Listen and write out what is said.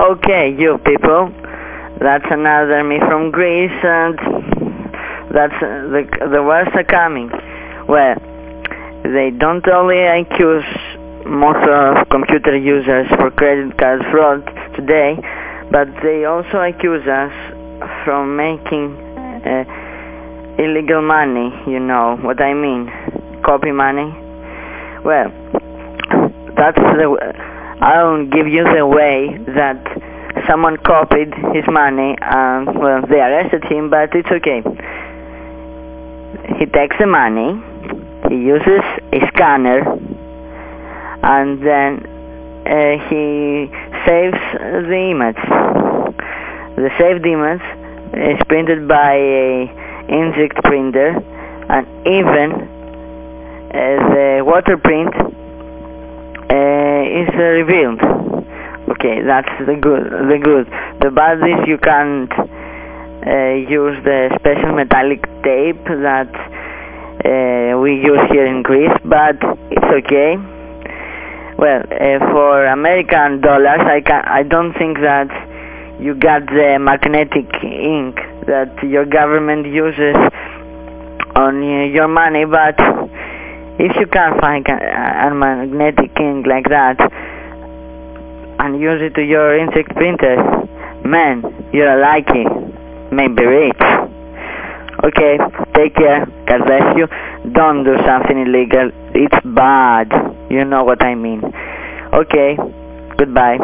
Okay, you people. That's another me from Greece, and that's uh, the the worst are coming. Well, they don't only accuse most of computer users for credit card fraud today, but they also accuse us from making uh, illegal money. You know what I mean? Copy money. Well, that's the. I'll give you the way that someone copied his money and, well, they arrested him, but it's okay. He takes the money, he uses a scanner, and then uh, he saves the image. The saved image is printed by a inkjet printer, and even uh, the water print uh, is revealed. Okay, that's the good. The good. The bad is you can't uh, use the special metallic tape that uh, we use here in Greece, but it's okay. Well, uh, for American dollars, I can I don't think that you got the magnetic ink that your government uses on your money, but if you can find a magnetic ink like that and use it to your inkjet printer, man, you're lucky, maybe rich. Okay, take care, God bless you. Don't do something illegal, it's bad. You know what I mean. Okay, goodbye.